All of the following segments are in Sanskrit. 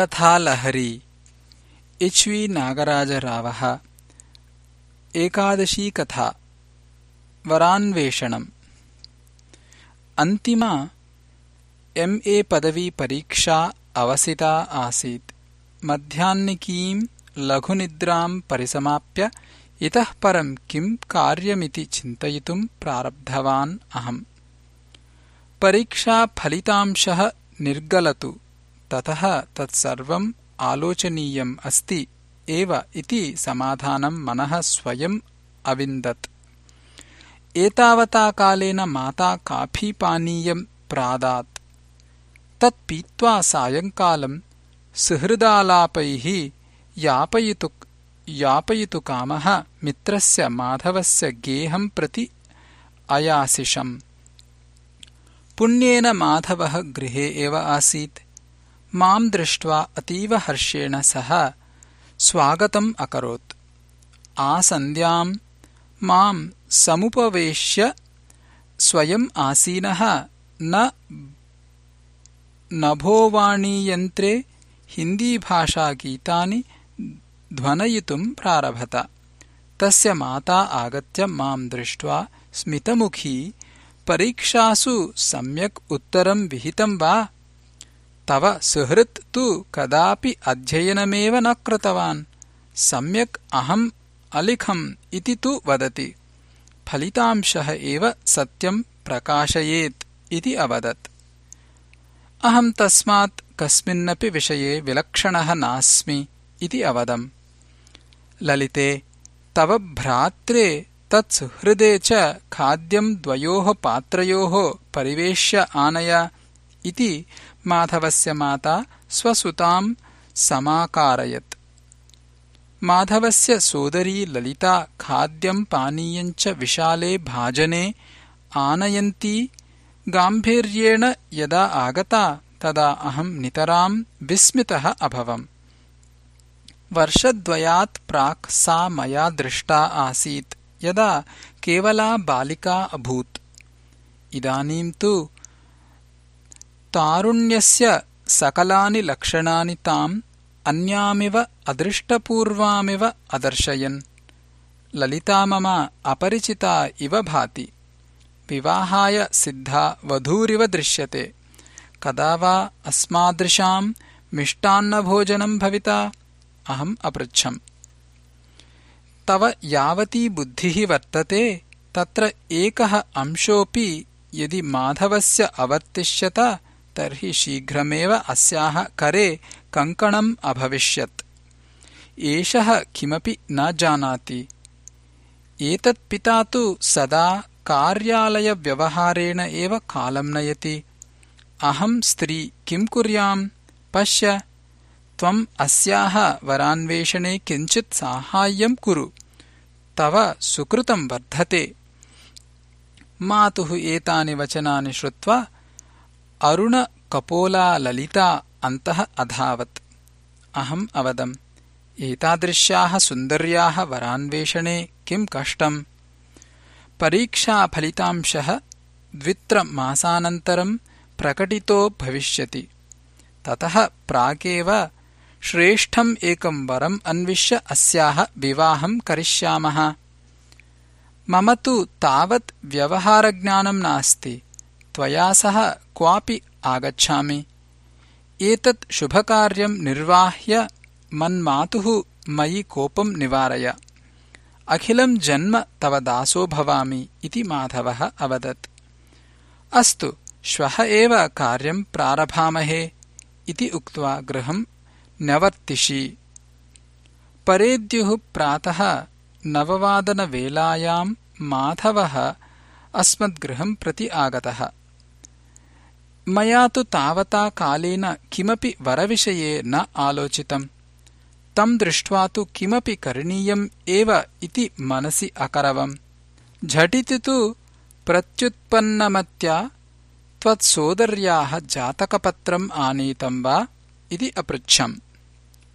कथालहरी इच्वी नागराजरावः। एकादशी कथा। वरान्वेषणम्। अन्तिमा एम् ए पदवीपरीक्षा अवसिता आसीत्। मध्याह्निकीम् लघुनिद्राम् परिसमाप्य इतः परम् किम् कार्यमिति चिन्तयितुम् प्रारब्धवान् अहम्। परीक्षाफलितांशः निर्गलतु ततः तत्सर्वम् आलोचनीयम् अस्ति एव इति समाधानम् मनः स्वयम् अविन्दत्। एतावता कालेन माता काफीपानीयम् प्रादात्। तत् पीत्वा सायङ्कालम् सुहृदालापैः यापयितु कामः मित्रस्य माधवस्य गेहम् प्रति अयासिषम्। पुण्येन माधवः गृहे एव आसीत् माम् दृष्ट्वा अतीव हर्षेण सः स्वागतम् अकरोत्। आसन्ध्याम् माम् समुपवेश्य स्वयम् आसीनः न नभोवाणीयन्त्रे हिन्दीभाषागीतानि ध्वनयितुम् प्रारभत। तस्य माता आगत्य माम् दृष्ट्वा स्मितमुखी परीक्षासु सम्यक् उत्तरम् विहितम् वा तव सुहृत् तु कदापि अध्ययनमेव न कृतवान्। सम्यक् अहम् अलिखम् इति तु वदति। फलितांशः एव सत्यम् प्रकाशयेत् इति अवदत्। अहम् तस्मात् कस्मिन्नपि विषये विलक्षणः नास्मि इति अवदम्। ललिते तव भ्रात्रे तत्सुहृदे च खाद्यम् द्वयोः पात्रयोः परिवेश्य आनय इति माधवस्य माता स्वसुताम् समाकारयत्। माधवस्य सोदरी ललिता खाद्यम् पानीयम् च विशाले भाजने आनयन्ती गाम्भीर्येण यदा आगता तदा अहम् नितराम् विस्मितः अभवम्। वर्षद्वयात् प्राक् सा मया दृष्टा आसीत् यदा केवला बालिका अभूत्। इदानीम् तु तारुण्यस्य सकलानि लक्षणानि ताम् अन्यामिव अदृष्टपूर्वामिव अदर्शयन्। ललिता मम अपरिचिता इव भाति। विवाहाय सिद्धा वधूरिव दृश्यते। कदा वा अस्मादृशाम् मिष्टान्नभोजनम् भविता? अहम् अपृच्छम्। तव यावती बुद्धिः वर्तते तत्र एकः अंशोऽपि यदि माधवस्य अवर्तिष्यत तर्हि शीघ्रमेव अस्याः करे कङ्कणम् अभविष्यत्। एषः किमपि न जानाति। एतत्पिता तु सदा कार्यालयव्यवहारेण एव कालम् नयति। अहम् स्त्री किम् कुर्याम्? पश्य। त्वम् अस्याः वरान्वेषणे किञ्चित् साहाय्यम् कुरु। तव सुकृतम् वर्धते। मातुः एतानि वचनानि श्रुत्वा अरुणकपोला ललिता अन्तः अधावत्। अहम् अवदम् एतादृश्याः सुन्दर्याः वरान्वेषणे किम् कष्टम्? परीक्षाफलितांशः द्वित्रमासानन्तरम् प्रकटितो भविष्यति। ततः प्रागेव श्रेष्ठम् एकम् वरम् अन्विष्य अस्याः विवाहम् करिष्यामः। मम तु तावत् व्यवहारज्ञानम् नास्ति त्वया सह क्वापि आगच्छामि। एतत् शुभकार्यम् निर्वाह्य मन्मातुः मयि कोपम् निवारय। अखिलम् जन्म तव दासो भवामि इति माधवः अवदत्। अस्तु श्वः एव कार्यम् प्रारभामहे इति उक्त्वा गृहम् न्यवर्तिषि। परेद्युः प्रातः नववादनवेलायाम् माधवः अस्मद्गृहम् प्रति आगतः मया तु तावता कालेन किमपि वरविषये न आलोचितम्। तम् दृष्ट्वा तु किमपि करणीयम् एव इति मनसि अकरवम्। झटिति तु प्रत्युत्पन्नमत्या त्वत्सोदर्याः जातकपत्रम् आनीतम् वा इति अपृच्छम्।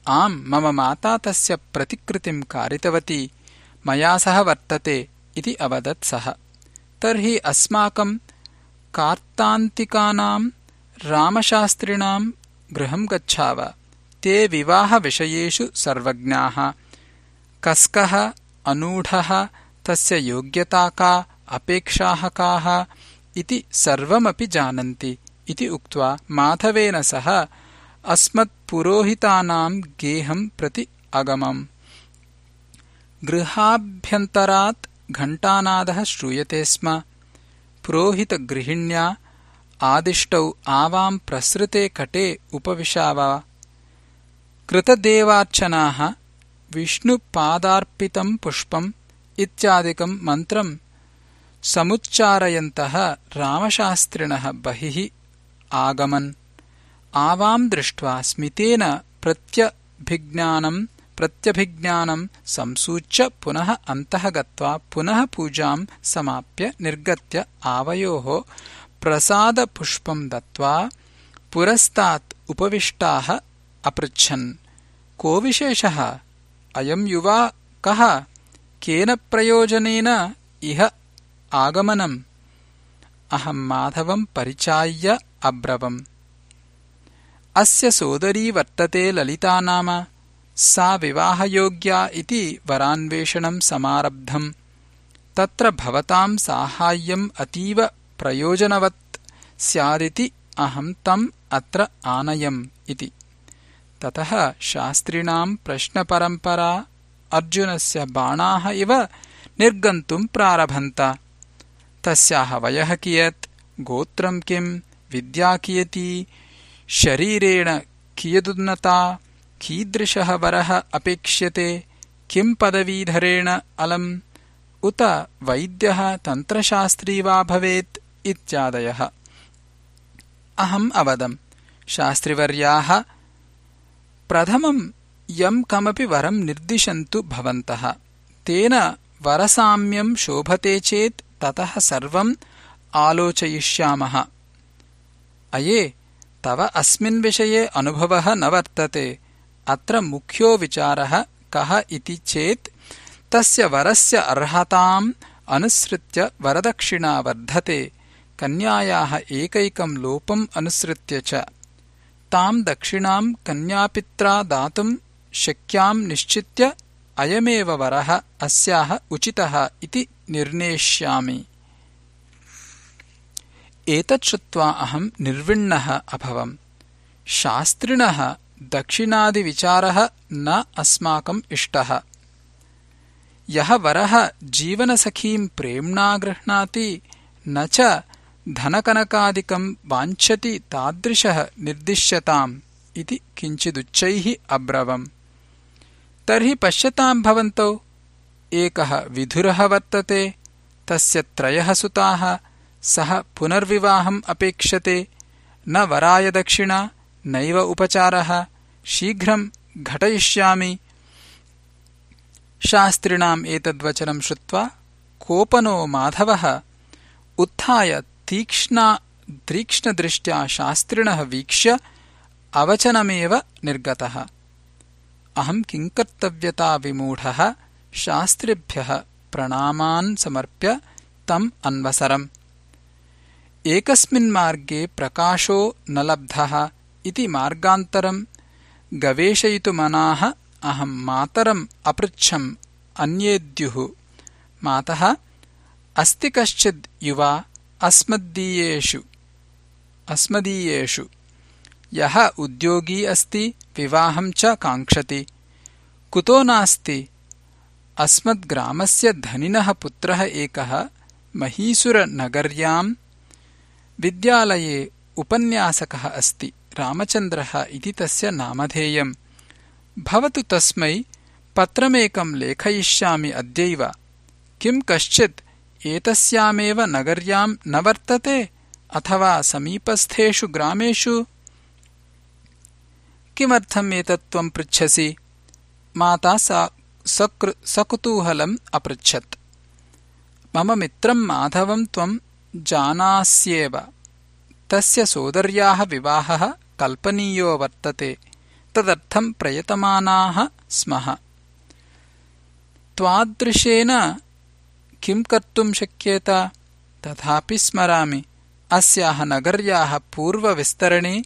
आम् मम माता तस्य प्रतिकृतिम् कारितवती मया सह वर्तते इति अवदत् सः। तर्हि अस्माकम् कार्तान्तिकानाम् रामशास्त्रिणाम् गृहम् गच्छाव। ते विवाहविषयेषु सर्वज्ञाः। कस्कः अनूढः तस्य योग्यता का अपेक्षाः काः इति सर्वमपि जानन्ति। इति उक्त्वा माधवेन सह अस्मत्पुरोहितानाम् गेहम् प्रति अगमम्। गृहाभ्यन्तरात् घण्टानादः श्रूयते स्म पुरोहितगृहिण्या आदिष्टौ आवाम् प्रसृते कटे उपविशाव। कृतदेवार्चनाः विष्णुपादार्पितम् पुष्पम् इत्यादिकम् मन्त्रम् समुच्चारयन्तः रामशास्त्रिणः बहिः आगमन्। आवाम् दृष्ट्वा स्मितेन प्रत्यभिज्ञानम् संसूच्य पुनः अन्तः गत्वा पुनः पूजाम् समाप्य निर्गत्य आवयोः प्रसादपुष्पम् दत्त्वा पुरस्तात् उपविष्टाः अपृच्छन्। को विशेषः? अयम् युवा कः? केन प्रयोजनेन इह आगमनम्? अहम् माधवम् परिचाय्य अब्रवम्। अस्य सोदरी वर्तते ललिता नाम सा विवाहयोग्या इति वरान्वेषणम् समारब्धम्। तत्र भवताम् साहाय्यम् अतीव प्रयोजनवत् स्यादिति अहम् तम् अत्र आनयम् इति। ततः शास्त्रिणाम् प्रश्नपरम्परा अर्जुनस्य बाणाः इव निर्गन्तुम् प्रारभन्त। तस्याः वयः कियत्? गोत्रम् किम्? विद्या कियती? शरीरेण कियदुन्नता कीदृशः वरः अपेक्ष्यते? किम् पदवीधरेण अलम्? उत वैद्यः तन्त्रशास्त्री वा भवेत्? इत्यादयः। अहम् अवदम्। शास्त्रिवर्याः प्रथमम् यम् कमपि वरम् निर्दिशन्तु भवन्तः। तेन वरसाम्यम् शोभते चेत् ततः सर्वम् आलोचयिष्यामः। अये तव अस्मिन् विषये अनुभवः न वर्तते अत्र मुख्यो विचारः कः इति चेत् तस्य वरस्य अर्हताम् अनुसृत्य वरदक्षिणा वर्धते कन्यायाः एकैकम् लोपम् अनुसृत्य च। ताम् दक्षिणाम् कन्यापित्रा दातुम् शक्याम् निश्चित्य अयमेव वरः अस्याः उचितः इति निर्णेष्यामि। एतत् श्रुत्वा अहम् निर्विण्णः अभवम्। शास्त्रिणः दक्षिणादिविचारः न अस्माकम् इष्टः। यः वरः जीवनसखीम् प्रेम्णा गृह्णाति न च धनकनकादिकम् वाञ्छति तादृशः निर्दिश्यताम् इति किञ्चिदुच्चैः अब्रवम्। तर्हि पश्यताम् भवन्तौ एकः विधुरः वर्तते तस्य त्रयः सुताः सः पुनर्विवाहम् अपेक्षते न वराय दक्षिणा नैव उपचारः शीघ्रम् घटयिष्यामि। शास्त्रिणाम् एतद्वचनम् श्रुत्वा कोपनो माधवः उत्थाय तीक्ष्णदृष्ट्या शास्त्रिणः वीक्ष्य अवचनमेव निर्गतः। अहम् किङ्कर्तव्यताविमूढः शास्त्रिभ्यः प्रणामान् समर्प्य तम् अन्वसरम्। एकस्मिन्मार्गे प्रकाशो न लब्धः इति मार्गान्तरम् गवेषयितुमनाः अहम् मातरम् अपृच्छम् अन्येद्युः। मातः अस्ति कश्चिद् युवा अस्मदीयेषु अस्मदीयेषु। यः उद्योगी अस्ति विवाहम् च काङ्क्षति। कुतो नास्ति? अस्मद्ग्रामस्य धनिनः पुत्रः एकः महीसुरनगर्याम्। विद्यालये उपन्यासकः अस्ति रामचन्द्रः इति तस्य नामधेयम्। भवतु तस्मै पत्रमेकम् लेखयिष्यामि अद्यैव। किम् कश्चित् एतस्यामेव नगर्याम् न वर्तते अथवा समीपस्थेषु ग्रामेषु? किमर्थम् एतत् त्वम् पृच्छसि? माता सकुतूहलम् अपृच्छत्। मम मित्रम् माधवम् त्वम् जानास्येव। तस्य सोदर्याः विवाहः कल्पनीयो वर्तते। तदर्थम् प्रयतमानाः स्मः। त्वादृशेन किम् कर्तुम् शक्येत? तथापि स्मरामि। अस्याः नगर्याः पूर्वविस्तरणे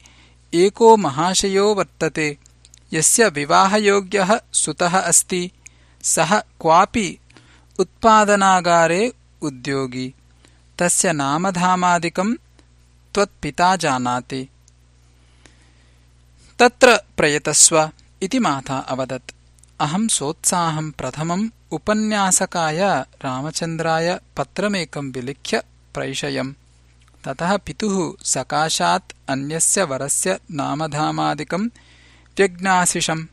एको महाशयो वर्तते। यस्य विवाहयोग्यः सुतः अस्ति। सः क्वापि उत्पादनागारे उद्योगी। तस्य नामधामादिकम् त्वत्पिता जानाति तत्र प्रयतस्व इति माता अवदत्। अहम् सोत्साहम् प्रथमम् उपन्यासकाय रामचन्द्राय पत्रमेकम् विलिख्य प्रैषयम्। ततः पितुः सकाशात् अन्यस्य वरस्य नामधामादिकम् व्यज्ञासिषम्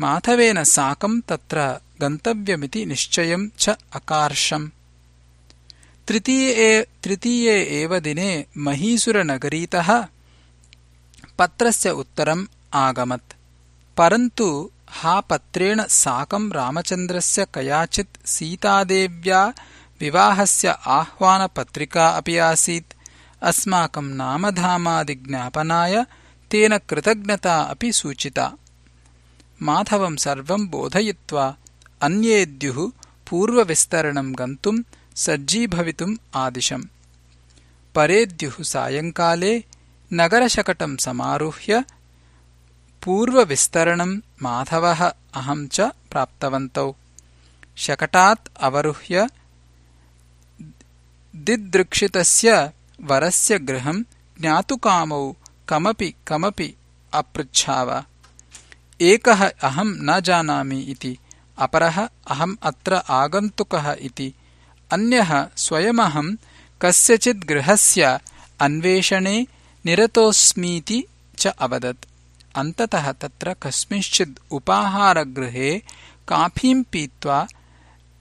माधवेन साकम् तत्र गन्तव्यमिति निश्चयम् च अकार्षम्। तृतीये एव दिने महीसुरनगरीतः पत्रस्य उत्तरम् आगमत्। परन्तु हा पत्रेण साकम् रामचन्द्रस्य कयाचित् सीतादेव्या विवाहस्य आह्वानपत्रिका अपि आसीत्। अस्माकम् नामधामादिज्ञापनाय तेन कृतज्ञता अपि सूचिता। माधवम् सर्वम् बोधयित्वा अन्येद्युः पूर्वविस्तरणम् गन्तुम् सज्जीभवितुम् आदिशम्। परेद्युः सायङ्काले नगरशकटम् समारुह्य पूर्वविस्तरणम् माधवः अहम् च प्राप्तवन्तौ। शकटात् अवरुह्य दिदृक्षितस्य वरस्य गृहम् ज्ञातुकामौ कमपि कमपि अपृच्छाव। एकः अहम् न जानामि इति अपरः अहम् अत्र आगन्तुकः इति अन्यः स्वयमहम् कस्यचित् गृहस्य अन्वेषणे निरतोऽस्मीति च अवदत्। अन्ततः तत्र कस्मिंश्चिद् उपाहारगृहे काफीम् पीत्वा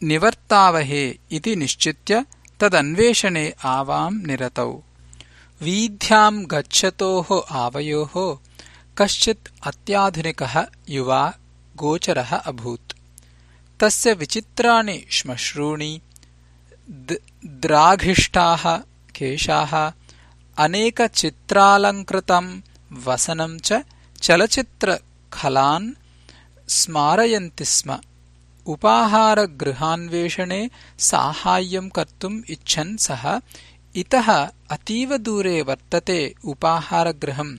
निवर्तावहे इति निश्चित्य तदन्वेषणे आवाम् निरतौ। वीथ्याम् गच्छतोः आवयोः कश्चित् अत्याधुनिकः युवा गोचरः अभूत्। तस्य विचित्राणि श्मश्रूणि द्राघिष्टाः केशाः अनेकचित्रालङ्कृतम् वसनम् च चलचित्रखलान् स्मारयन्ति स्म। उपाहारगृहान्वेषणे साहाय्यम् कर्तुम् इच्छन् सः। इतः अतीव दूरे वर्तते उपाहारगृहम्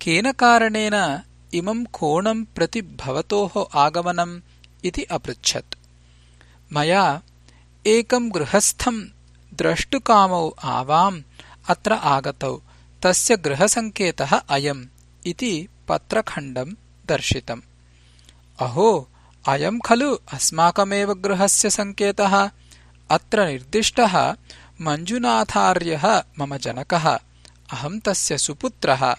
केन कारणेन इमम् कोणम् प्रति भवतोः आगमनम् इति अपृच्छत्। मया एकम् गृहस्थम् द्रष्टुकामौ आवाम् अत्र आगतौ। तस्य गृहसङ्केतः अयम् इति पत्रखण्डम् दर्शितम्। अहो अयम् खलु अस्माकमेव गृहस्य सङ्केतः। अत्र निर्दिष्टः मञ्जुनाथार्यः मम जनकः। अहम् तस्य सुपुत्रः।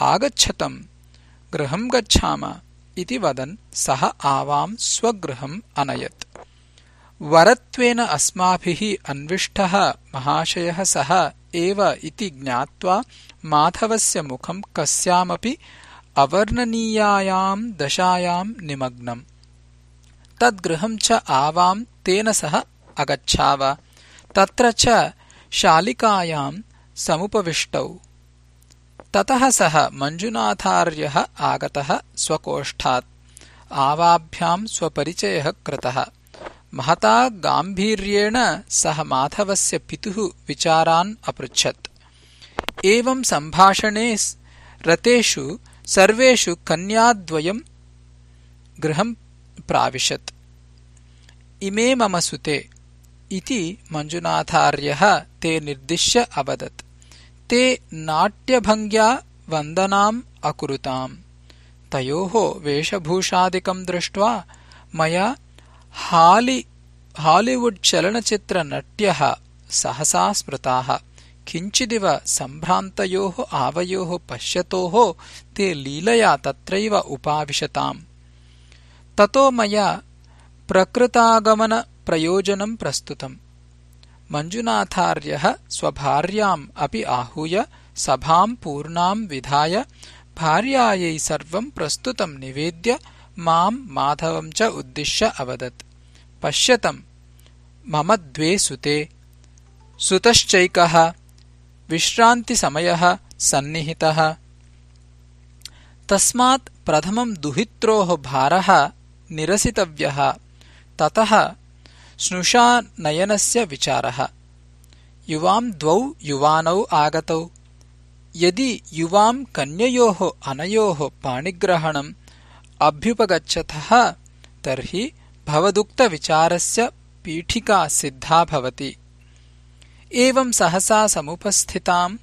आगच्छतम्। गृहम् गच्छाम इति वदन् सः आवाम् स्वगृहम् अनयत्। वरत्वेन अस्माभिः अन्विष्टः महाशयः सः एव इति ज्ञात्वा माधवस्य मुखम् कस्यामपि अवर्णनीयायाम् दशायाम् निमग्नम्। तद्गृहम् च आवाम् तेन सह अगच्छाव। तत्र च शालिकायाम् समुपविष्टौ। ततः सः मञ्जुनाथार्यः आगतः स्वकोष्ठात्। आवाभ्याम् स्वपरिचयः कृतः महता गाम्भीर्येण सः माधवस्य पितुः विचारान् अपृच्छत्। एवम् सम्भाषणे रतेषु सर्वेषु कन्याद्वयम् गृहम् प्राविशत्। इमे मम सुते इति मञ्जुनाथार्यः ते निर्दिश्य अवदत्। ते नाट्यभङ्ग्या वन्दनाम् अकुरुताम्। तयोः वेशभूषादिकम् दृष्ट्वा मया हालिवुड् चलनचित्रनट्यः सहसा स्मृताः। किञ्चिदिव सम्भ्रान्तयोः आवयोः पश्यतोः ते लीलया तत्रैव उपाविशताम्। ततो मया प्रकृतागमनप्रयोजनम् प्रस्तुतम्। मञ्जुनाथार्यः स्वभार्याम् अपि आहूय सभाम् पूर्णाम् विधाय भार्यायै सर्वम् प्रस्तुतम् निवेद्य माम् माधवम् च उद्दिश्य अवदत्। पश्यतम् मम द्वे सुते। सुतश्चैकः विश्रान्तिसमयः सन्निहितः। तस्मात् प्रथमम् दुहित्रोः भारः निरसितव्यः। ततः स्नुषानयनस्य विचारः। युवाम् द्वौ युवानौ आगतौ। यदि युवाम् कन्ययोः अनयोः पाणिग्रहणम् अभ्युपगच्छतः तर्हि भवदुक्तविचारस्य पीठिका सिद्धा भवति। एवम् सहसा समुपस्थिताम्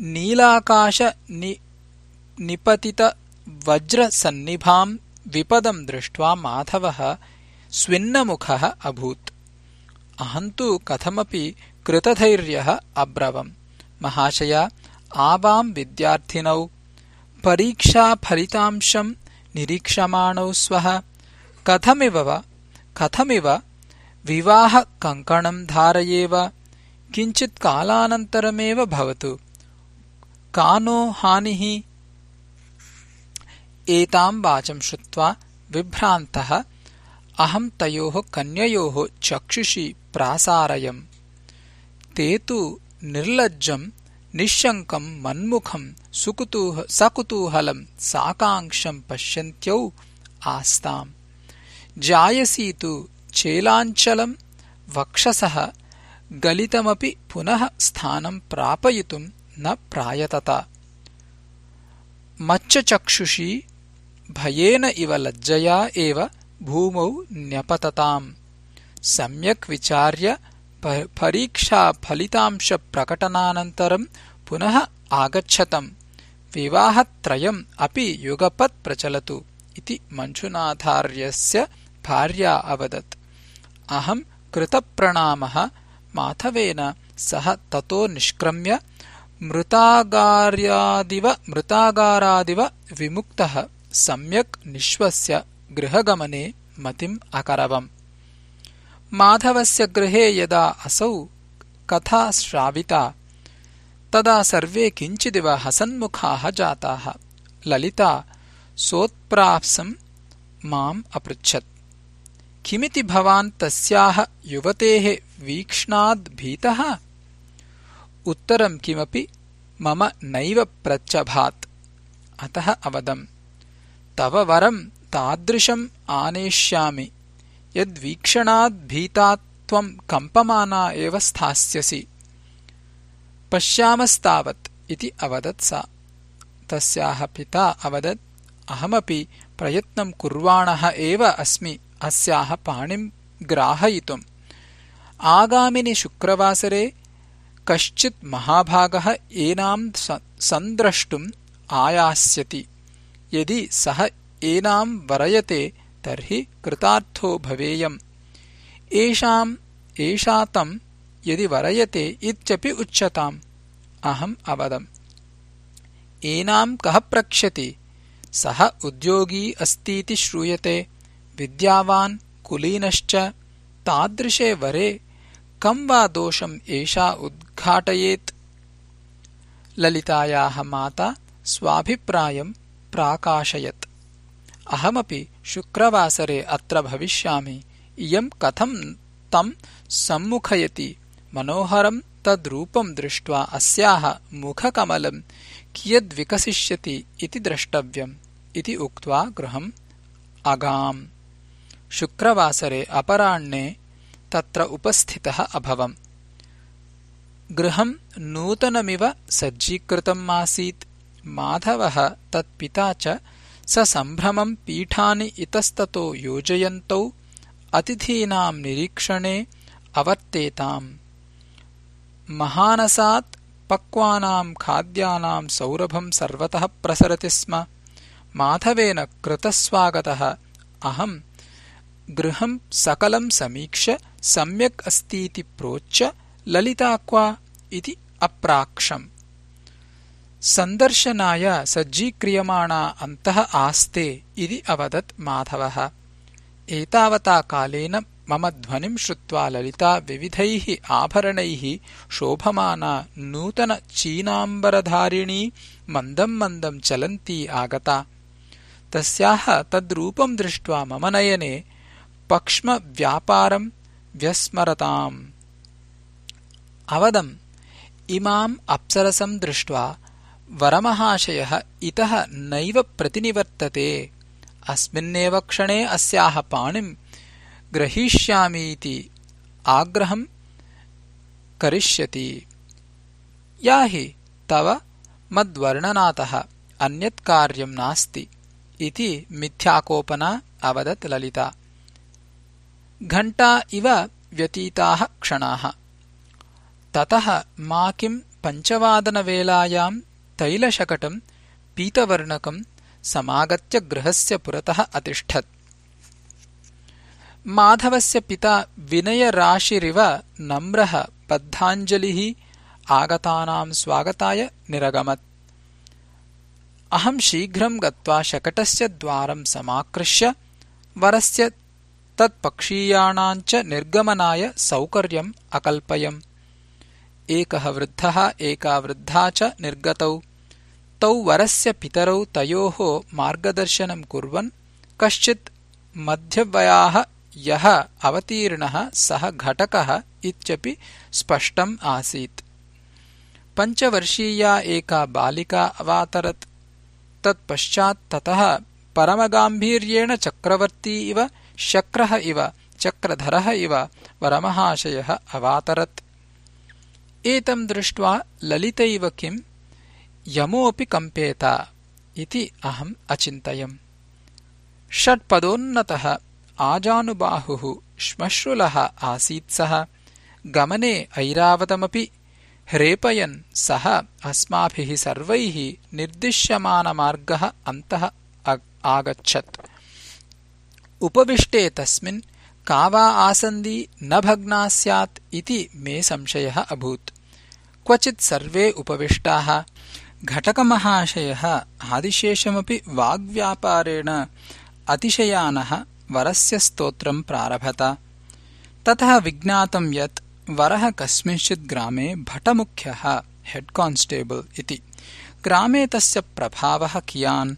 नीलाकाशनिपतितवज्रसन्निभाम् विपदम् दृष्ट्वा माधवः स्विन्नमुखः अभूत्। अहम् तु कथमपि कृतधैर्यः अब्रवम्। महाशय आवाम् विद्यार्थिनौ परीक्षाफलितांशम् निरीक्षमाणौ स्वः। कथमिव कथमिव? विवाहकङ्कणम् धारयेव। किञ्चित्कालानन्तरमेव भवतु। का नो हानिः? एताम् वाचम् श्रुत्वा विभ्रान्तः अहम् तयोः कन्ययोः चक्षुषि प्रासारयम्। ते तु निःशङ्कम् मन्मुखम् सकुतूहलम् साकाङ्क्षम् पश्यन्त्यौ आस्ताम्। जायसी तु चेलाञ्चलम् वक्षसः गलितमपि पुनः स्थानम् प्रापयितुम् न प्रायतत। मच्चचक्षुषी भयेन इव लज्जया एव भूमौ न्यपतताम्। सम्यक् विचार्य परीक्षाफलितांशप्रकटनानन्तरम् पुनः आगच्छतम्। विवाहत्रयम् अपि युगपत् प्रचलतु इति मञ्जुनाथार्यस्य भार्या अवदत्। अहम् कृतप्रणामः माधवेन सह ततो निष्क्रम्य मृतागारादिव विमुक्तः। सम्यक् निःश्वस्य गृहगमने मतिम् अकरवम् माधवस्य गृहे यदा असौ कथा श्राविता तदा सर्वे किञ्चिदिव हसन्मुखाः जाताः। ललिता सोत्प्राप्सम् माम् अपृच्छत्। किमिति भवान् तस्याः युवतेः वीक्ष्णाद्भीतः उत्तरम् किमपि मम नैव प्रत्यभात्। अतः अवदम् तव वरम् तादृशम् आनेष्यामि यद्वीक्षणाद्भीतात्त्वम् कम्पमाना एव स्थास्यसि। पश्यामस्तावत् इति अवदत् सा। तस्याः पिता अवदत् अहमपि प्रयत्नम् कुर्वाणः एव अस्मि अस्याः पाणिम् ग्राहयितुम्। आगामिनि शुक्रवासरे कश्चित् महाभागः एनाम् सन्द्रष्टुम् आयास्यति। यदि सः एनाम् वरयते तर्हि कृतार्थो भवेयम्। एषाम् एषा तम् यदि वरयते इत्यपि उच्यताम्। अहम् अवदम्। एनाम् कः प्रक्ष्यति? सः उद्योगी अस्तीति श्रूयते। विद्यावान् कुलीनश्च। तादृशे वरे कम् वा दोषम् एषा उद्घाटयेत्? ललितायाः माता स्वाभिप्रायम् प्राकाशयत् अहमपि शुक्रवासरे अत्र भविष्यामि। इयम् कथम् तम् सम्मुखयति? मनोहरम् तद्रूपम् दृष्ट्वा अस्याः मुखकमलम् कियद्विकसिष्यति इति द्रष्टव्यम् इति उक्त्वा गृहम् अगाम्। शुक्रवासरे अपराह्णे तत्र उपस्थितः अभवम्। गृहम् नूतनमिव सज्जीकृतम् आसीत्। माधवः तत्पिता च ससम्भ्रमम् पीठानि इतस्ततो योजयन्तौ अतिथीनाम् निरीक्षणे अवर्तेताम् महानसात् पक्वानाम् खाद्यानाम् सौरभम् सर्वतः प्रसरति स्म माधवेन कृतस्वागतः अहम् गृहम् सकलम् समीक्ष्य सम्यक् अस्तीति प्रोच्य ललिता क्वा इति अप्राक्षम् सन्दर्शनाय सज्जीक्रियमाणा अन्तः आस्ते इति अवदत् माधवः। एतावता कालेन मम ध्वनिम् श्रुत्वा ललिता विविधैः आभरणैः शोभमाना नूतनचीनाम्बरधारिणी मन्दम् मन्दम् चलन्ती आगता। तस्याः तद्रूपम् दृष्ट्वा मम नयने पक्ष्मव्यापारम् व्यस्मरताम्। अवदम् इमाम् अप्सरसम् दृष्ट्वा वरमहाशयः इतः नैव प्रतिनिवर्तते। अस्मिन्नेव क्षणे अस्याः पाणिम् ग्रहीष्यामीति आग्रहम् करिष्यति। या हि तव मद्वर्णनातः अन्यत् कार्यम् नास्ति इति मिथ्याकोपना अवदत् ललिता। घण्टा इव व्यतीताः क्षणाः। ततः मा किम् पञ्चवादनवेलायाम् तैलशकटम् पीतवर्णकम् समागत्य गृहस्य पुरतः अतिष्ठत्। माधवस्य पिता विनयराशिरिव नम्रः बद्धाञ्जलिः आगतानाम् स्वागताय निरगमत्। अहम् शीघ्रम् गत्वा शकटस्य द्वारम् समाकृष्य वरस्य तत्पक्षीयाणाम् च निर्गमनाय सौकर्यम् अकल्पयम् एकः वृद्धः एका वृद्धा च निर्गतौ। तौ वरस्य पितरौ तयोः मार्गदर्शनम् कुर्वन् कश्चित् मध्यवयाः यः अवतीर्णः सः घटकः इत्यपि स्पष्टम् आसीत्। पञ्चवर्षीया एका बालिका अवातरत्। तत्पश्चात् ततः परमगाम्भीर्येण चक्रवर्ती इव शक्रः इव चक्रधरः इव वरमहाशयः अवातरत् एतम् दृष्ट्वा ललितैव किम् यमोऽपि कम्पेत इति अहम् अचिन्तयम्। षट्पदोन्नतः आजानुबाहुः श्मश्रुलः आसीत् सः। गमने ऐरावतमपि ह्रेपयन् सः अस्माभिः सर्वैः निर्दिश्यमानमार्गः अन्तः आगच्छत्। उपविष्टे तस्मिन् का वा आसन्दी न भग्ना स्यात् इति मे संशयः अभूत् क्वचित् सर्वे उपविष्टाः। घटकमहाशयः आदिशेषमपि वाग्व्यापारेण अतिशयानः वरस्य स्तोत्रम् प्रारभत। ततः विज्ञातम् यत् वरः कस्मिंश्चित् ग्रामे भटमुख्यः हेड् कान्स्टेबल् इति। ग्रामे तस्य प्रभावः कियान्?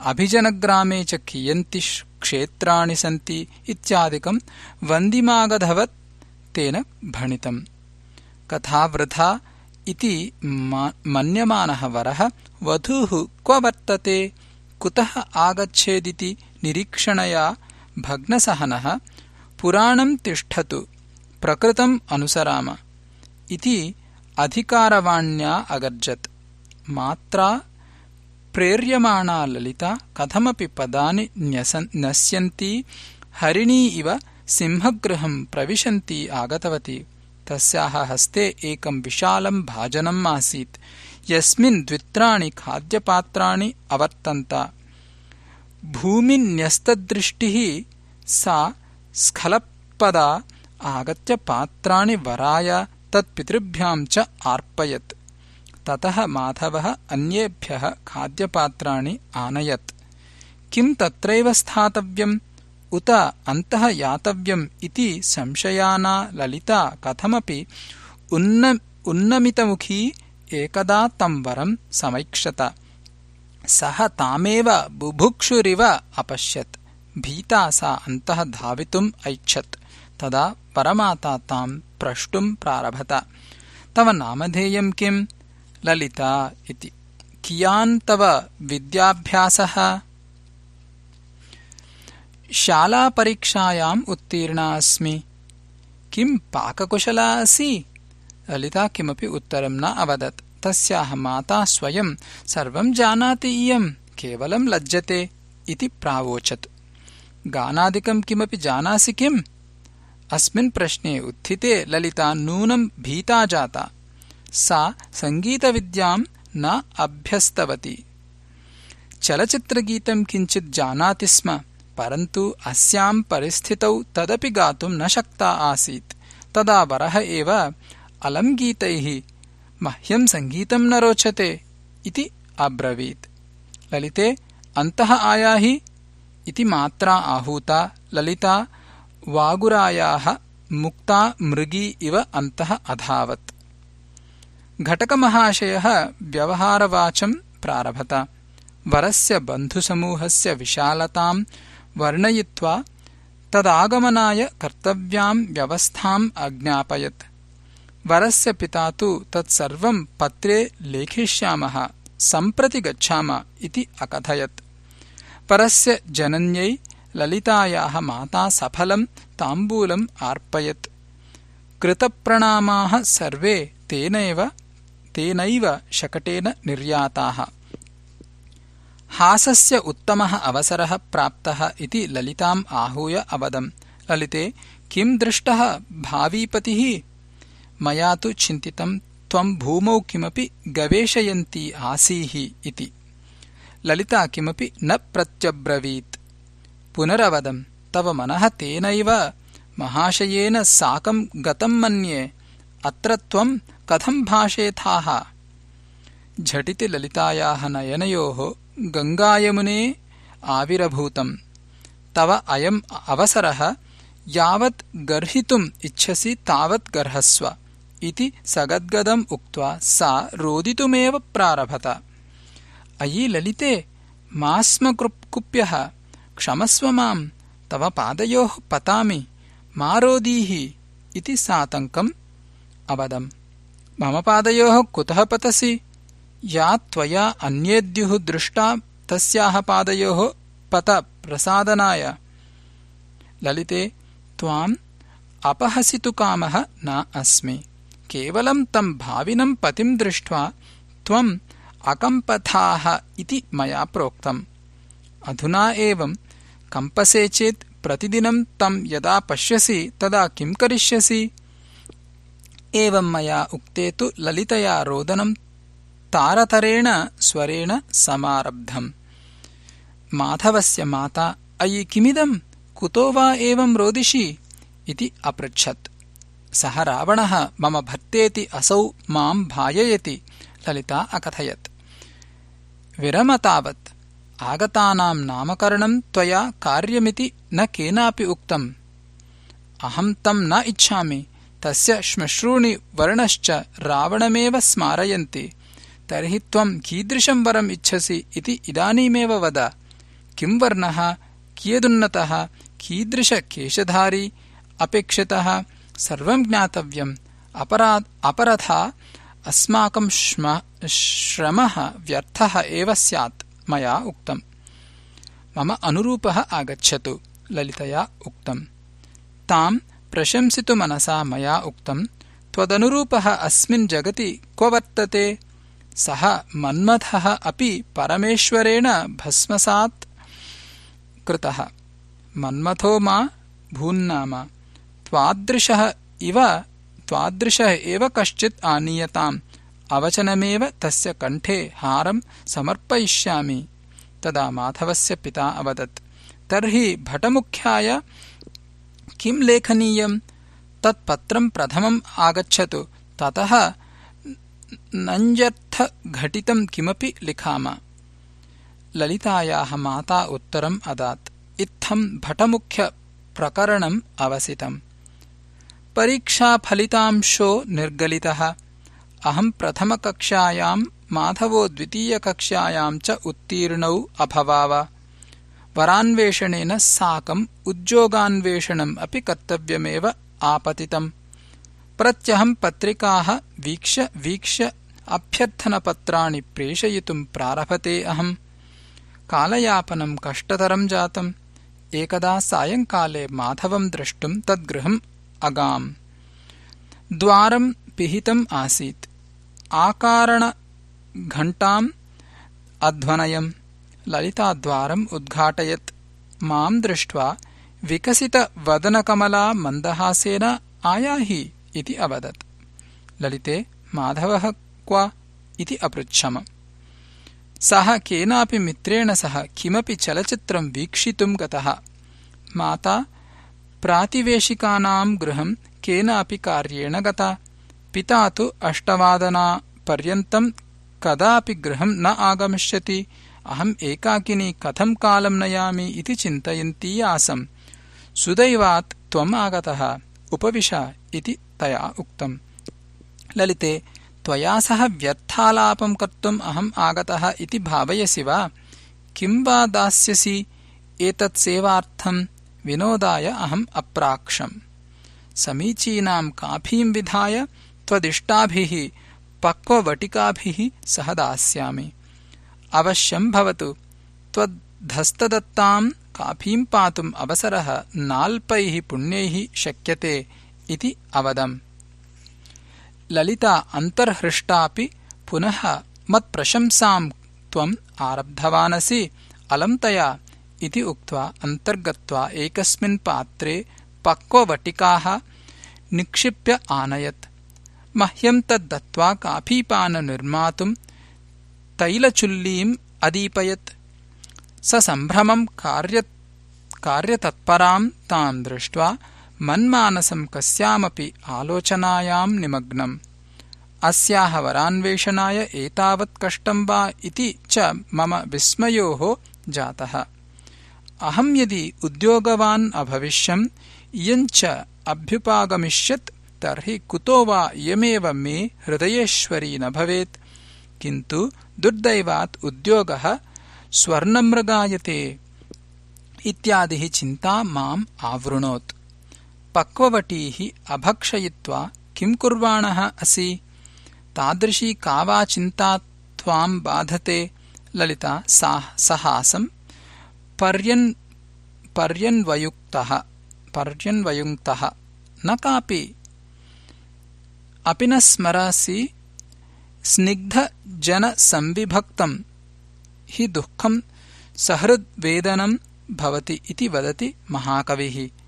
अभिजनग्रामे च कियन्ति क्षेत्राणि सन्ति इत्यादिकम् वन्दिमागधवत् तेन भणितम्। कथावृथा इति मन्यमानः वरः वधूः क्व वर्तते कुतः आगच्छेदिति निरीक्षणया भग्नसहनः पुराणम् तिष्ठतु प्रकृतम् अनुसराम। इति अधिकारवाण्या अगर्जत्। मात्रा प्रेर्यमाणा ललिता कथमपि पदानि नश्यन्ती हरिणी इव सिंहगृहम् प्रविशन्ती आगतवती तस्याः हस्ते एकम् विशालम् भाजनम् आसीत्। यस्मिन् द्वित्राणि खाद्यपात्राणि अवर्तन्त। भूमिन्यस्तदृष्टिः सा स्खलत्पदा आगत्य पात्राणि वराय तत्पितृभ्याम् च आर्पयत्। ततः माधवः अन्येभ्यः खाद्यपात्राणि आनयत्। किम् तत्रैव स्थातव्यम् उत अन्तः यातव्यम् इति संशयाना ललिता कथमपि उन्नमितमुखी एकदा तम् वरम् समैक्षत। सः तामेव बुभुक्षुरिव अपश्यत्। भीता सा अन्तः धावितुम् ऐच्छत्। तदा परमाता ताम् प्रष्टुम् प्रारभत। तव नामधेयम् किम्? ललिता इति। कियान् तव विद्याभ्यासः शालापरीक्षायाम् उत्तीर्णा अस्मि। किम् पाककुशला असि? ललिता किमपि उत्तरम् न अवदत्। तस्याः माता स्वयम् सर्वम् जानाति इयम् केवलम् लज्जते इति प्रावोचत्। गानादिकम् किमपि जानासि किम्? अस्मिन् प्रश्ने उत्थिते ललिता नूनम् भीता जाता। सा सङ्गीतविद्याम् न अभ्यस्तवती। चलच्चित्रगीतम् किञ्चित् जानाति स्म परन्तु अस्याम् परिस्थितौ तदपि गातुम् न शक्ता आसीत्। तदा वरः एव अलम् गीतैः मह्यम् सङ्गीतम् न रोचते इति अब्रवीत्। ललिते अन्तः आयाहि? इति मात्रा आहूता ललिता वागुरायाः मुक्ता मृगी इव अन्तः अधावत्। घटकमहाशयः व्यवहारवाचम् प्रारभत। वरस्य बन्धुसमूहस्य विशालताम् वर्णयित्वा तदागमनाय कर्तव्याम् व्यवस्थाम् अज्ञापयत् वरस्य पिता तु तत्सर्वम् पत्रे लेखिष्यामः सम्प्रति गच्छाम इति अकथयत्। परस्य जनन्यै ललितायाः माता सफलम् ताम्बूलम् आर्पयत् कृतप्रणामाः सर्वे तेनैव तेनैव शकटेन निर्याताः हासस्य उत्तमः अवसरः प्राप्तः इति ललिताम् आहूय अवदम्। ललिते किम् दृष्टः भावीपतिः? मया तु चिन्तितम् त्वम् भूमौ किमपि गवेषयन्ती आसीः इति। ललिता किमपि न प्रत्यब्रवीत्। पुनरवदम् तव मनः तेनैव महाशयेन साकम् गतम् मन्ये अत्र त्वम् कथम् भाषेथाः? झटिति ललितायाः नयनयोः गङ्गायमुने आविरभूतम्। तव अयम् अवसरः यावत् गर्हितुम् इच्छसि तावत् गर्हस्व। इति सगद्गदम् उक्त्वा सा रोदितुमेव प्रारभत। अयि ललिते मा स्म कुप्यः क्षमस्व माम् तव पादयोः पतामि मा रोदीः इति सातङ्कम् अवदम्। मम पादयोः कुतः पतसि या त्वया अन्येद्युः दृष्टा तस्याः पादयोः पत प्रसादनाय ललिते त्वाम् अपहसितुकामः न अस्मि। केवलम् तम् भाविनम् पतिम् दृष्ट्वा त्वम् अकम्पथाः इति मया प्रोक्तम्। अधुना एवम् कम्पसे चेत् प्रतिदिनम् तम् यदा पश्यसि तदा किम् करिष्यसि? एवम् मया उक्ते तु ललितया रोदनम् तारतरेण स्वरेण समारब्धम्। माधवस्य माता अयि किमिदम् कुतो वा एवम् रोदिषि? इति अपृच्छत्। सः रावणः मम भर्तेति असौ माम् भाययति ललिता अकथयत्। विरमतावत् आगतानाम् नामकरणम् त्वया कार्यमिति न केनापि उक्तम्। अहम् तम् न इच्छामि। तस्य श्मश्रूणि वर्णश्च रावणमेव स्मारयन्ति तर्हि त्वम् कीदृशम् वरम् इच्छसि इति इदानीमेव वद। किम् वर्णः? कियदुन्नतः? कीदृशकेशधारी? अपेक्षितः? सर्वम् ज्ञातव्यम्। अपरथा अस्माकम् श्रमः व्यर्थः एव स्यात् मया उक्तम्। मम अनुरूपः आगच्छतु ललितया उक्तम्। ताम् प्रशंसितुमनसा मया उक्तम्। त्वदनुरूपः अस्मिन् जगति क्व वर्तते सः मन्मथः अपि परमेश्वरेण भस्मसात्। कृतः मन्मथो मा भून्नाम। त्वादृशः इव त्वादृशः एव कश्चित् आनीयताम्। अवचनमेव तस्य कण्ठे हारम् समर्पयिष्यामि। तदा माधवस्य पिता अवदत्। तर्हि भटमुख्याय किम् लेखनीयम्? तत्पत्रम् प्रथमम् आगच्छतु। ततः नञ्जर्थघटितम् किमपि लिखाम। ललितायाः माता उत्तरम् अदात्। इत्थम् भटमुख्यप्रकरणम् अवसितम्। परीक्षाफलितांशो निर्गलितः। अहम् प्रथमकक्षायाम् माधवो द्वितीयकक्षायाम् च उत्तीर्णौ अभवाव। वरान्वेषणेन साकम् उद्योगान्वेषणम् अपि कर्तव्यमेव आपतितम्। प्रत्यहम् पत्रिकाः वीक्ष्य वीक्ष्य अभ्यर्थनपत्राणि प्रेषयितुम् प्रारभते अहम्। कालयापनम् कष्टतरम् जातम्। एकदा सायङ्काले माधवम् द्रष्टुम् तद्गृहम् अगाम्। द्वारम् पिहितम् आसीत्। आकारणघण्टाम् अध्वनयम्। ललिताद्वारम् उद्घाटयत्। माम् दृष्ट्वा विकसितवदनकमला मन्दहासेन आयाहि इति अवदत्। ललिते माधवः क्व इति अपृच्छम। सः केनापि मित्रेण सह किमपि चलचित्रम् वीक्षितुम् गतः। माता प्रातिवेशिकानाम् गृहम् केनापि कार्येण गता। पिता तु अष्टवादनापर्यन्तम् कदापि गृहम् न आगमिष्यति। अहम् एकाकिनी कथम् कालम् नयामि इति चिन्तयन्ती आसम्। सुदैवात् त्वम् आगतः। उपविश इति तया उक्तम्। ललिते त्वया सह व्यर्थालापम् कर्तुम् अहम् आगतः इति भावयसि वा? किम् वा दास्यसि? एतत्सेवार्थम् विनोदाय अहम् अप्राक्षम्। समीचीनाम् काफीम् विधाय त्वदिष्टाभिः पक्ववटिकाभिः सह दास्यामि। अवश्यम् भवतु। त्वद्धस्तदत्ताम् काफीम् पातुम् अवसरः नाल्पैः पुण्यैः शक्यते इति अवदम् ललिता अन्तर्हृष्टापि पुनः मत्प्रशंसाम् त्वम् आरब्धवानसि अलन्तया इति उक्त्वा अन्तर्गत्वा एकस्मिन् पात्रे पक्ववटिकाः निक्षिप्य आनयत्। मह्यम् तद्दत्त्वा काफीपाननिर्मातुम् तैलचुल्लीम् अदीपयत्। स सम्भ्रमम् कार्यतत्पराम् ताम् दृष्ट्वा मन्मानसम् कस्यामपि आलोचनायाम् निमग्नम्। अस्याः वरान्वेषणाय एतावत् कष्टम् वा इति च मम विस्मयोः जातः। अहम् यदि उद्योगवान् अभविष्यम् इयम् च अभ्युपागमिष्यत् तर्हि कुतो वा इयमेव मे हृदयेश्वरी न भवेत्। किन्तु दुर्दैवात् उद्योगः स्वर्णमृगायते इत्यादिः चिन्ता माम् आवृणोत् पक्ववटीः अभक्षयित्वा किम् कुर्वाणः असि? तादृशी का वा चिन्ता त्वाम् बाधते। ललिता सहासम् पर्यन्वयुक्तः। न कापि। अपि न स्मरसि। स्निग्धजनसंविभक्तम् हि दुःखम् सहृद्वेदनम् भवति इति वदति महाकविः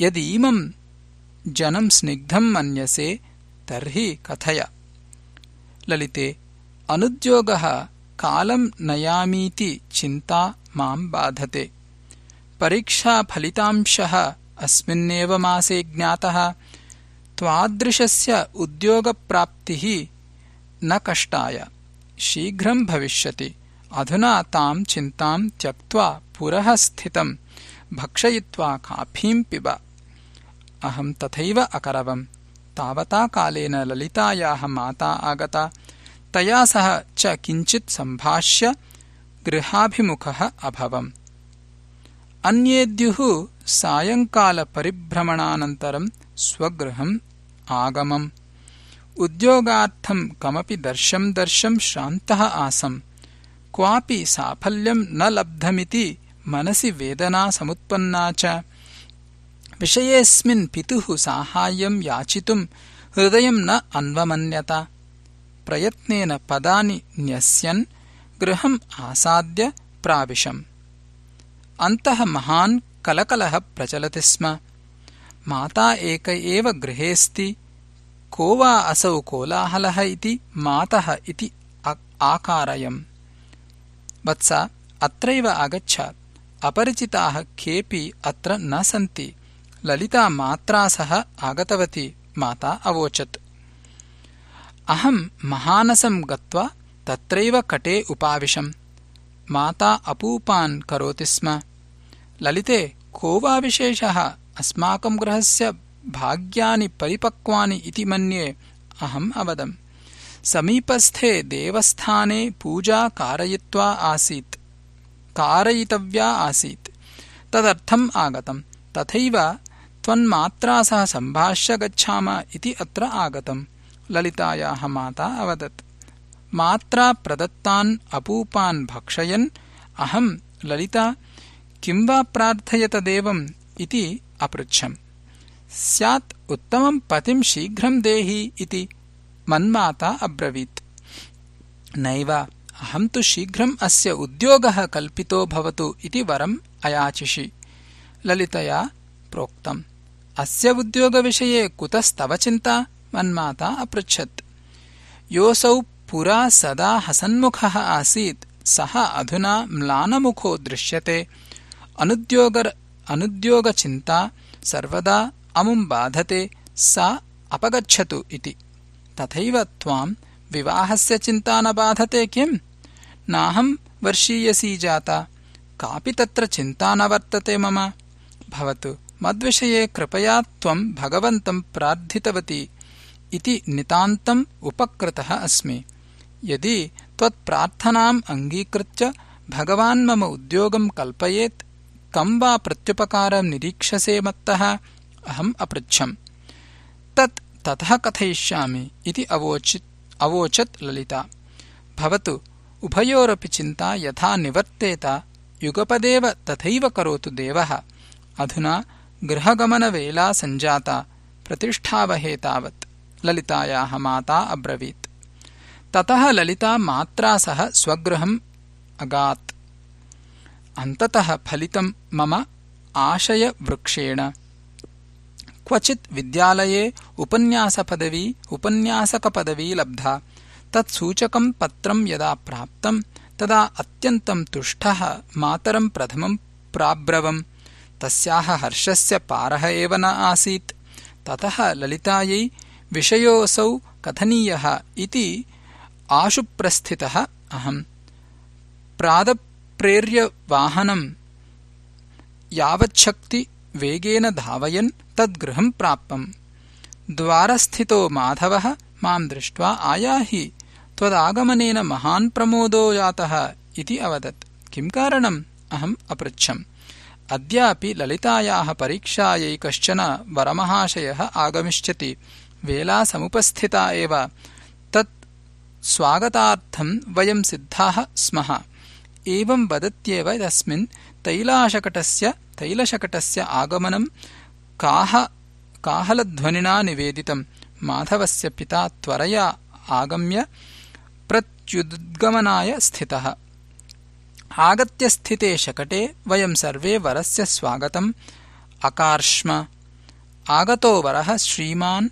यदीमम् जनम् स्निग्धम् मन्यसे तर्हि कथय। ललिते अनुद्योगः कालम् नयामीति चिन्ता माम् बाधते। परीक्षाफलितांशः अस्मिन्नेव मासे ज्ञातः। त्वादृशस्य उद्योगप्राप्तिः न कष्टाय। शीघ्रम् भविष्यति। अधुना ताम् चिन्ताम् त्यक्त्वा पुरः स्थितम् भक्षयित्वा काफीम् पिब। अहम् तथैव अकरवम्। तावता कालेन ललितायाः माता आगता। तया सह च किञ्चित् सम्भाष्य गृहाभिमुखः अभवम्। अन्येद्युः सायङ्कालपरिभ्रमणानन्तरम् स्वगृहम् आगमम्। उद्योगार्थम् कमपि दर्शम् दर्शम् श्रान्तः आसम्। क्वापि साफल्यम् न लब्धमिति मनसि वेदना समुत्पन्ना च। विषयेऽस्मिन् पितुः साहाय्यम् याचितुम् हृदयम् न अन्वमन्यत। प्रयत्नेन पदानि न्यस्यन् गृहम् आसाद्य प्राविशम्। अन्तः महान् कलकलः प्रचलति स्म। माता एक एव गृहेऽस्ति। को वा असौ कोलाहलः इति मातः इति आकारयम्। वत्स अत्रैव आगच्छ अपरिचिताः केऽपि अत्र न सन्ति। ललिता मात्रा सह आगतवती माता अवोचत्। अहम् महानसम् गत्वा तत्रैव कटे उपाविशम्। माता अपूपान् करोति स्म। ललिते को वा विशेषः? अस्माकम् गृहस्य भाग्यानि परिपक्वानि इति मन्ये अहम् अवदम्। समीपस्थे देवस्थाने पूजा कारयित्वा आसीत् कारयितव्या आसीत्। तदर्थम् आगतम्। तथैव त्वन्मात्रा सह सम्भाष्य गच्छाम इति अत्र आगतम्। ललितायाः माता अवदत्। मात्रा प्रदत्तान् अपूपान् भक्षयन्। अहम् ललिता किं वा प्रार्थयत देवम् इति अपृच्छम्। स्यात् उत्तमम् पतिम् शीघ्रम् देहि इति मन्माता अब्रवीत्। नैव अहम् तु शीघ्रम् अस्य उद्योगः कल्पितो भवतु इति वरम् अयाचिषि। ललितया प्रोक्तम्। अस्य उद्योगविषये कुतस्तव चिन्ता? मन्माता अपृच्छत्। योऽसौ पुरा सदा हसन्मुखः आसीत्। सः अधुना म्लानमुखो दृश्यते। अनुद्योगचिन्ता सर्वदा अमुम् बाधते। सा अपगच्छतु इति। तथैव त्वाम् विवाहस्य चिन्ता न बाधते किम् नाहम् वर्षीयसी जाता। कापि तत्र चिन्ता न वर्तते मम। भवतु मद्विषये कृपया त्वम् भगवन्तम् प्रार्थितवती इति नितान्तम् उपकृतः अस्मि। यदि त्वत्प्रार्थनाम् अङ्गीकृत्य भगवान् मम उद्योगम् कल्पयेत् कम् वा प्रत्युपकारम् निरीक्षसे मत्तः अहम् अपृच्छम्। तत् ततः कथयिष्यामि इति अवोचत् ललिता। भवतु उभयोरपि चिन्ता यथा निवर्तेत युगपदेव तथैव करोतु देवः। अधुना गृहगमनवेला सञ्जाता प्रतिष्ठावहे तावत् ललितायाः माता अब्रवीत्। ततः ललिता मात्रा सह स्वगृहम् अगात्। अन्ततः फलितं मम आशयवृक्षेण। क्वचित् विद्यालये उपन्यासपदवी उपन्यासकपदवी लब्धा तत्सूचकम् पत्रम् यदा प्राप्तम् तदा अत्यन्तम् तुष्टः मातरम् प्रथमम् प्राब्रवम्। तस्याः हर्षस्य पारः एव न आसीत्। ततः ललितायै विषयोऽसौ कथनीयः इति आशुप्रस्थितः अहम्। प्रादप्रेर्यवाहनम् यावच्छक्ति वेगेन धावयन् तद्गृहम् प्राप्तम् द्वारस्थितो माधवः माम् दृष्ट्वा आयाहि त्वदागमनेन महान् प्रमोदो जातः इति अवदत्। किम् कारणम्? अहम् अपृच्छम्। अद्यापि ललितायाः परीक्षायै कश्चन वरमहाशयः आगमिष्यति। वेला समुपस्थिता एव। तत् स्वागतार्थम् वयम् सिद्धाः स्मः। एवम् वदत्येव तस्मिन् तैलाशकटस्य तैलशकटस्य आगमनम् काहलध्वनिना निवेदितम् माधवस्य पिता त्वरया आगम्य प्रत्युद्गमनाय स्थितः। आगत्य स्थिते शकटे वयम् सर्वे वरस्य स्वागतम्। अकार्ष्म आगतो वरः श्रीमान्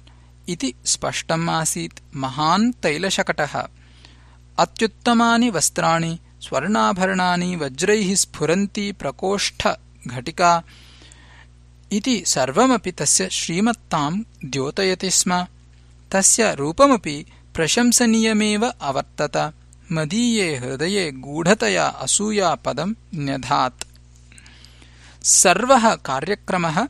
इति स्पष्टम् आसीत्। महान् तैलशकटः। अत्युत्तमानि वस्त्राणि स्वर्णाभरणानि वज्रैः स्फुरन्ती प्रकोष्ठघटिका इति सर्वमपि तस्य श्रीमत्ताम् द्योतयति स्म। तस्य रूपमपि प्रशंसनीयमेव अवर्तत। मदीये हृदये गूढतया असूयापदम् न्यधात्। सर्वः कार्यक्रमः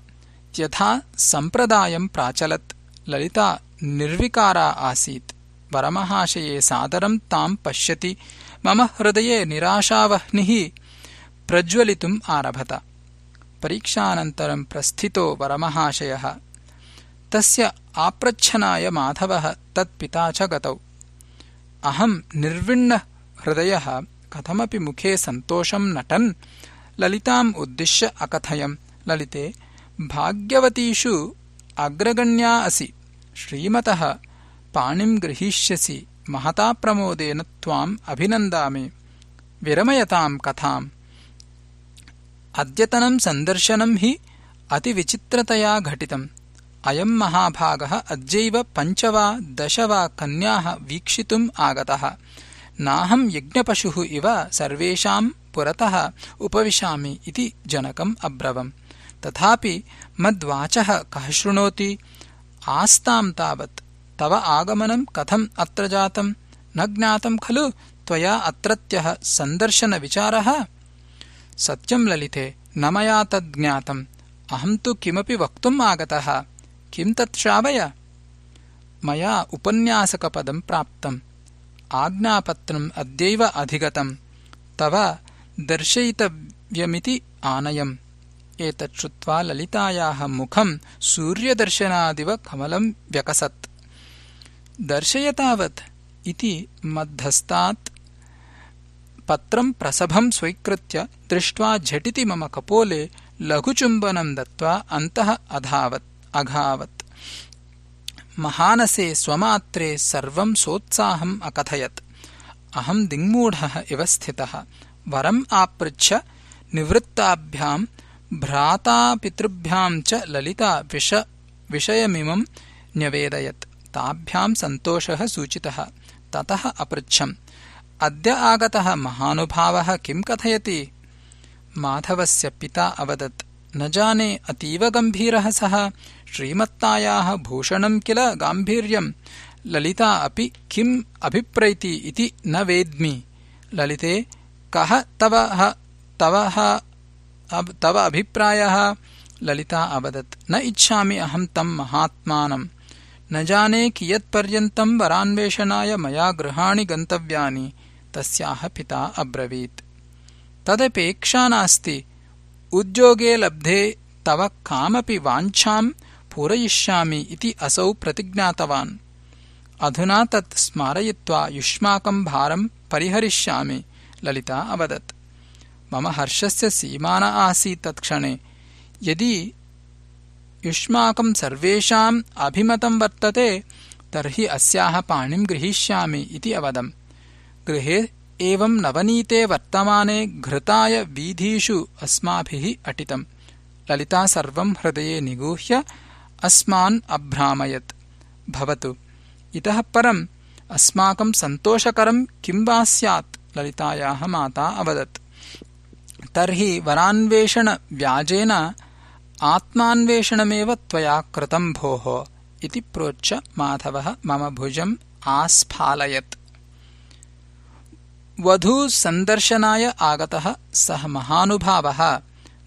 यथा सम्प्रदायम् प्राचलत् ललिता निर्विकारा आसीत्। वरमहाशये सादरम् ताम् पश्यति मम हृदये निराशावह्निः प्रज्वलितुम् आरभत। परीक्षानन्तरम् प्रस्थितो वरमहाशयः तस्य आप्रच्छनाय माधवः तत्पिता च गतौ। अहम् निर्विण्णहृदयः कथमपि मुखे सन्तोषम् नटन् ललिताम् उद्दिश्य अकथयम् ललिते भाग्यवतीषु अग्रगण्या असि श्रीमतः पाणिम् गृहीष्यसि महता प्रमोदेन त्वाम् अभिनन्दामि विरमयताम् कथाम्। अद्यतनम् सन्दर्शनम् हि अतिविचित्रतया घटितम् अयम् महाभागः अद्यैव पञ्च वा दश वा कन्याः वीक्षितुम् आगतः। नाहम् यज्ञपशुः इव सर्वेषाम् पुरतः उपविशामि इति जनकम् अब्रवम्। तथापि मद्वाचः कः शृणोति? आस्ताम् तावत्। तव आगमनम् कथम् अत्र जातम्? न ज्ञातम् खलु त्वया अत्रत्यः सन्दर्शनविचारः? सत्यम् ललिते न मया तज्ज्ञातम् अहम् तु किमपि वक्तुम् आगतः किम् तत् श्रावय? मया उपन्यासकपदम् प्राप्तम्। आज्ञापत्रम् अद्यैव अधिगतम्। तव दर्शयितव्यमिति आनयम्। एतत् श्रुत्वा ललितायाः मुखम् सूर्यदर्शनादिव कमलम् व्यकसत्। दर्शय तावत् इति मद्धस्तात् पत्रम् प्रसभम् स्वीकृत्य दृष्ट्वा झटिति मम कपोले लघुचुम्बनम् दत्त्वा अन्तः अधावत् अघावत्। महानसे स्वमात्रे सर्वम् सोत्साहम् अकथयत्। अहम् दिङ्मूढः इव स्थितः। वरम् आपृच्छ निवृत्ताभ्याम् भ्रातापितृभ्याम् च ललिता विषयमिमम् न्यवेदयत्। ताभ्याम् सन्तोषः सूचितः। ततः अपृच्छम् अद्य आगतः महानुभावः किम् कथयति? माधवस्य पिता अवदत् न जाने अतीव गम्भीरः सः। श्रीमत्तायाः भूषणम् किल गाम्भीर्यम् ललिता अपि किम् अभिप्रैति इति न वेद्मि। ललिते कः तव अभिप्रायः? ललिता अवदत् न इच्छामि अहम् तम् महात्मानम् न जाने कियत्पर्यन्तम् वरान्वेषणाय मया गृहाणि गन्तव्यानि तस्याः पिता अब्रवीत्। तदपेक्षा नास्ति उद्योगे लब्धे तव कामपि वाञ्छाम् पूरयिष्यामि इति असौ प्रतिज्ञातवान्। अधुना तत् स्मारयित्वा युष्माकम् भारम् परिहरिष्यामि ललिता अवदत्। मम हर्षस्य सीमा न आसीत् तत्क्षणे। यदि युष्माकम् सर्वेषाम् अभिमतम् वर्तते तर्हि अस्याः पाणिम् गृहीष्यामि इति अवदम्। गृहे एवम् नवनीते वर्तमाने घृताय वीथीषु अस्माभिः अटितम्। ललिता सर्वम् हृदये निगूह्य अस्मान् अभ्रामयत्। भवतु। इतः परम् अस्माकम् सन्तोषकरम् किम् वा स्यात्? ललितायाः माता अवदत्। तर्हि वरान्वेषणव्याजेन आत्मान्वेषणमेव त्वया कृतम् भोः इति प्रोच्य माधवः मम भुजम् आस्फालयत् वधूसन्दर्शनाय आगतः सः महानुभावः।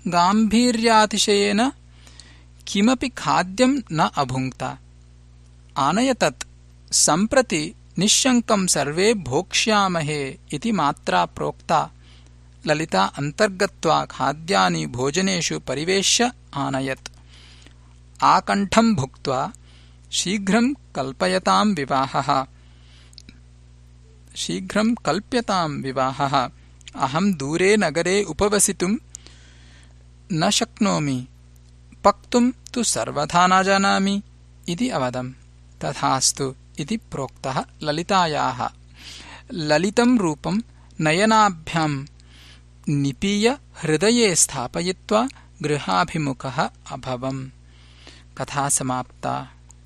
गाम्भीर्यातिशयेन किमपि खाद्यम् न अभुङ्क्त। आनय तत् सम्प्रति निःशङ्कम् सर्वे भोक्ष्यामहे इति मात्रा प्रोक्ता। ललिता अन्तर्गत्वा खाद्यानि भोजनेषु परिवेश्य आनयत्। आकण्ठम् भुक्त्वा शीघ्रम् कल्पयताम् विवाहः शीघ्रम् कल्प्यताम् विवाहः। अहम् दूरे नगरे उपवसितुम् न शक्नोमि। पक्तुम् तु सर्वथा न जानामि इति अवदम्। तथास्तु इति प्रोक्तः ललितायाः। ललितम् रूपम् नयनाभ्याम् निपीय हृदये स्थापयित्वा गृहाभिमुखः अभवम्। कथा समाप्ता